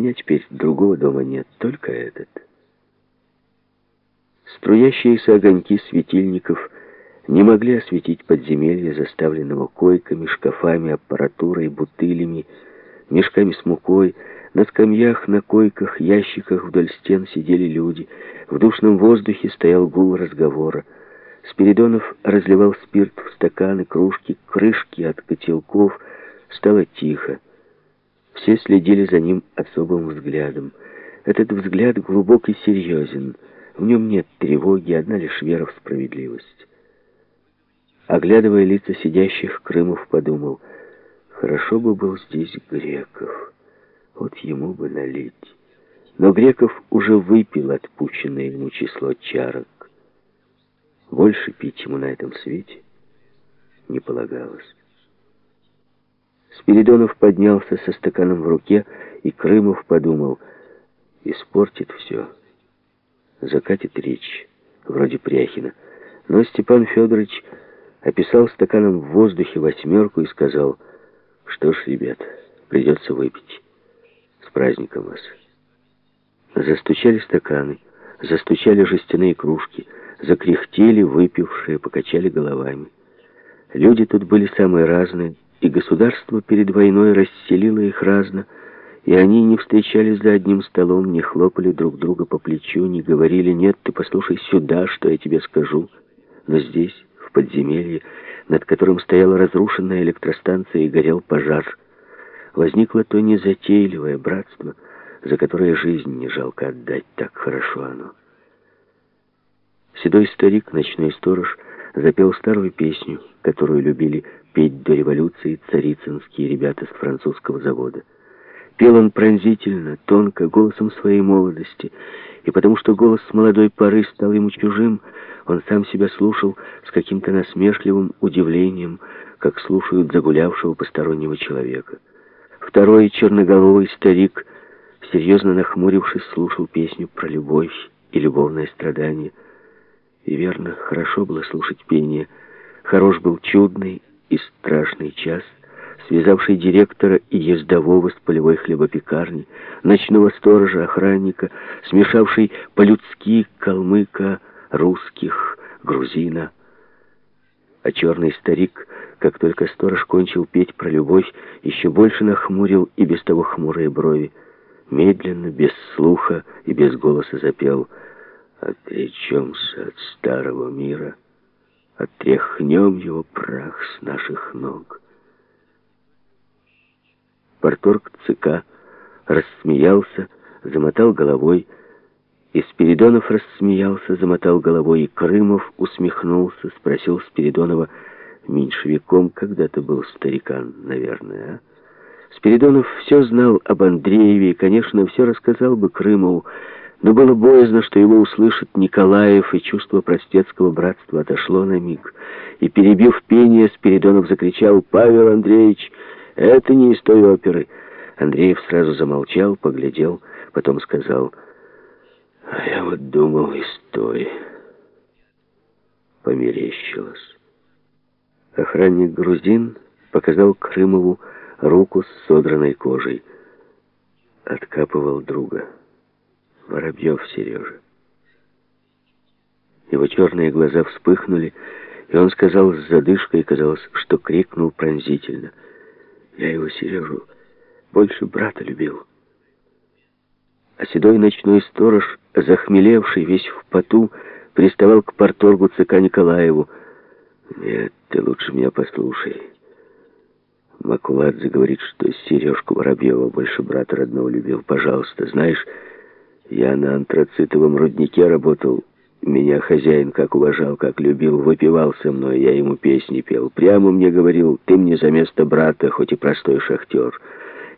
меня теперь другого дома нет, только этот. Струящиеся огоньки светильников не могли осветить подземелье, заставленного койками, шкафами, аппаратурой, бутылями, мешками с мукой. На скамьях, на койках, ящиках вдоль стен сидели люди. В душном воздухе стоял гул разговора. Спиридонов разливал спирт в стаканы, кружки, крышки от котелков. Стало тихо. Все следили за ним особым взглядом. Этот взгляд глубок и серьезен. В нем нет тревоги, одна лишь вера в справедливость. Оглядывая лица сидящих, Крымов подумал, хорошо бы был здесь Греков. Вот ему бы налить. Но Греков уже выпил отпущенное ему число чарок. Больше пить ему на этом свете не полагалось. Спиридонов поднялся со стаканом в руке, и Крымов подумал, испортит все, закатит речь, вроде Пряхина. Но Степан Федорович описал стаканом в воздухе восьмерку и сказал, что ж, ребят, придется выпить. С праздником вас. Застучали стаканы, застучали жестяные кружки, закряхтели выпившие, покачали головами. Люди тут были самые разные, и государство перед войной расселило их разно, и они не встречались за одним столом, не хлопали друг друга по плечу, не говорили «нет, ты послушай сюда, что я тебе скажу». Но здесь, в подземелье, над которым стояла разрушенная электростанция и горел пожар, возникло то незатейливое братство, за которое жизнь не жалко отдать, так хорошо оно. Седой старик, ночной сторож, запел старую песню, которую любили петь до революции царицынские ребята с французского завода. Пел он пронзительно, тонко, голосом своей молодости, и потому что голос молодой поры стал ему чужим, он сам себя слушал с каким-то насмешливым удивлением, как слушают загулявшего постороннего человека. Второй черноголовый старик, серьезно нахмурившись, слушал песню про любовь и любовное страдание. И верно, хорошо было слушать пение. Хорош был чудный и страшный час, связавший директора и ездового с полевой хлебопекарни, ночного сторожа, охранника, смешавший по-людски калмыка, русских, грузина. А черный старик, как только сторож кончил петь про любовь, еще больше нахмурил и без того хмурые брови. Медленно, без слуха и без голоса запел «Отречемся от старого мира» отряхнем его прах с наших ног. Порторг ЦК рассмеялся, замотал головой, и Спиридонов рассмеялся, замотал головой, и Крымов усмехнулся, спросил Спиридонова, меньшевиком когда-то был старикан, наверное, а? Спиридонов все знал об Андрееве и, конечно, все рассказал бы Крымову, но было боязно, что его услышит Николаев, и чувство простецкого братства отошло на миг. И, перебив пение, Спиридонов закричал «Павел Андреевич, это не из той оперы!» Андреев сразу замолчал, поглядел, потом сказал «А я вот думал, из той...» Померещилось. Охранник грузин показал Крымову руку с содранной кожей. Откапывал друга. Воробьев Сережа. Его черные глаза вспыхнули, и он сказал с задышкой, казалось, что крикнул пронзительно. «Я его, Сережу, больше брата любил». А седой ночной сторож, захмелевший, весь в поту, приставал к порторгу ЦК Николаеву. «Нет, ты лучше меня послушай». Макуладзе говорит, что Сережку Воробьева больше брата родного любил. Пожалуйста, знаешь... Я на антрацитовом руднике работал. Меня хозяин как уважал, как любил, выпивал со мной, я ему песни пел. Прямо мне говорил, ты мне за место брата, хоть и простой шахтер.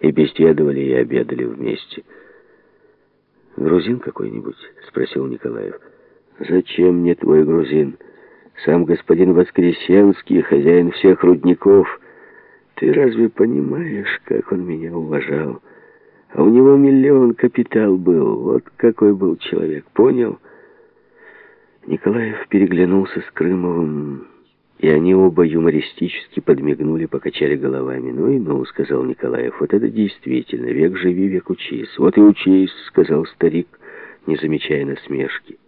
И беседовали, и обедали вместе. «Грузин какой-нибудь?» — спросил Николаев. «Зачем мне твой грузин? Сам господин Воскресенский, хозяин всех рудников. Ты разве понимаешь, как он меня уважал?» А у него миллион капитал был. Вот какой был человек. Понял? Николаев переглянулся с Крымовым И они оба юмористически подмигнули, покачали головами. «Ну и ну», — сказал Николаев, — «вот это действительно, век живи, век учись». «Вот и учись», — сказал старик, не замечая насмешки.